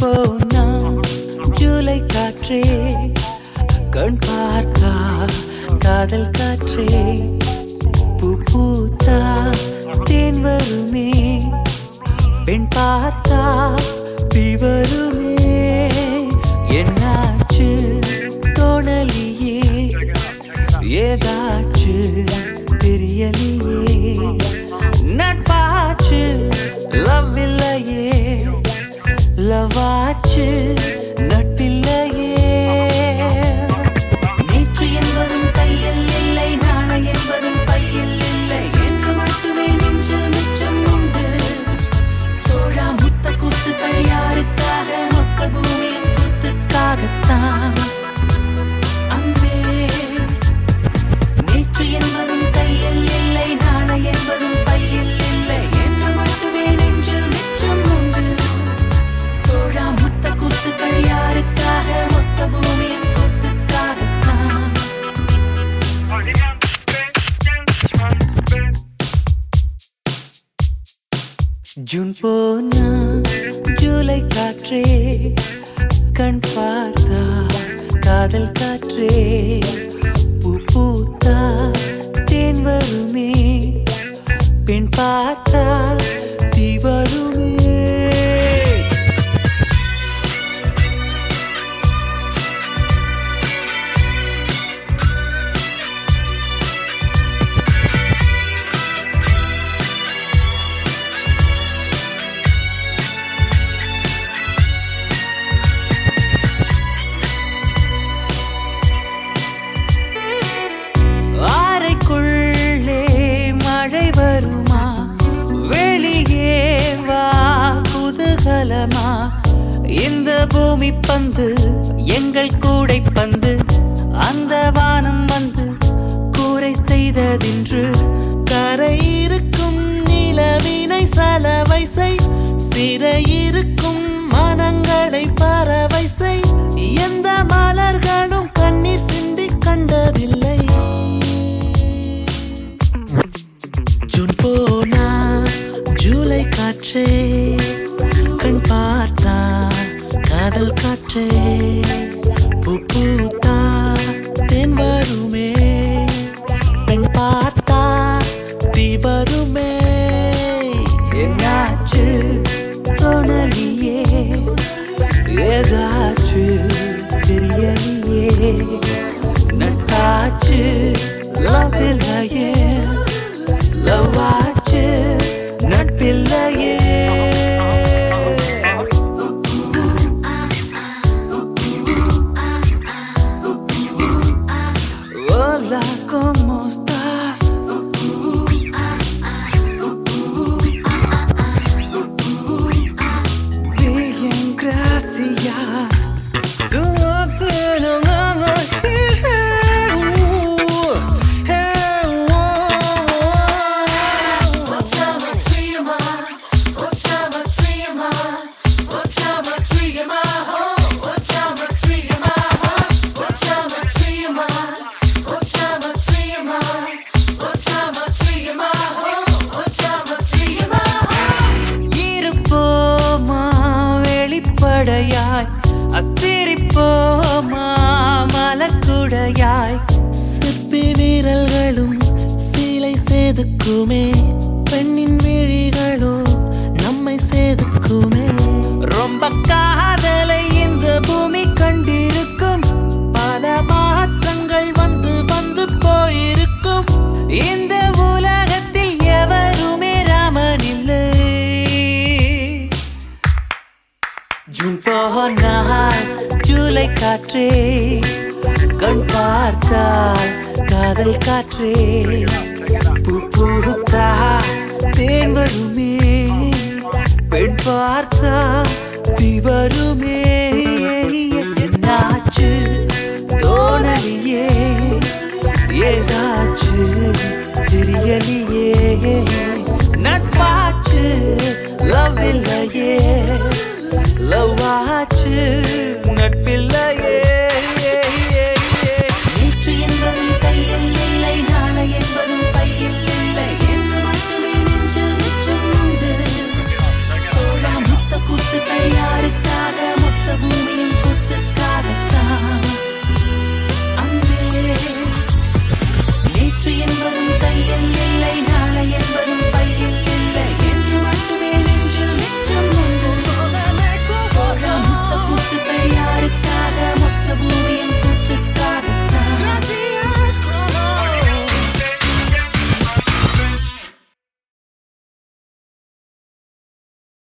போனா ஜூலை காற்றே கண் பார்த்தா காதல் காற்றே. பூ பூத்தா தேன் வருமே பெண் ஜூன் போனா ஜூலை காற்றே கண் பார்த்தா காதல் காற்றே. you, love it like செதுக்குமே பெண்ணின் விழிகளோ நம்மை செதுக்குமே. ரொம்ப காதலை இந்த பூமி கண்டிருக்கும். பல மாற்றங்கள் வந்து வந்து போயிருக்கும். இந்த உலகத்தில் எவருமே ராமன் இல்லை. ஜூன் போனால் ஜூலை காற்றே. கண் பார்த்தால் காதல் காற்றே. பூ பூத்தா தேன் வருமே? பெண் பார்த்தா தீ வருமே என்னாச்சு? தோணலியே? ஏதாச்சு நட்பாச்சு? லவ் இல்லையே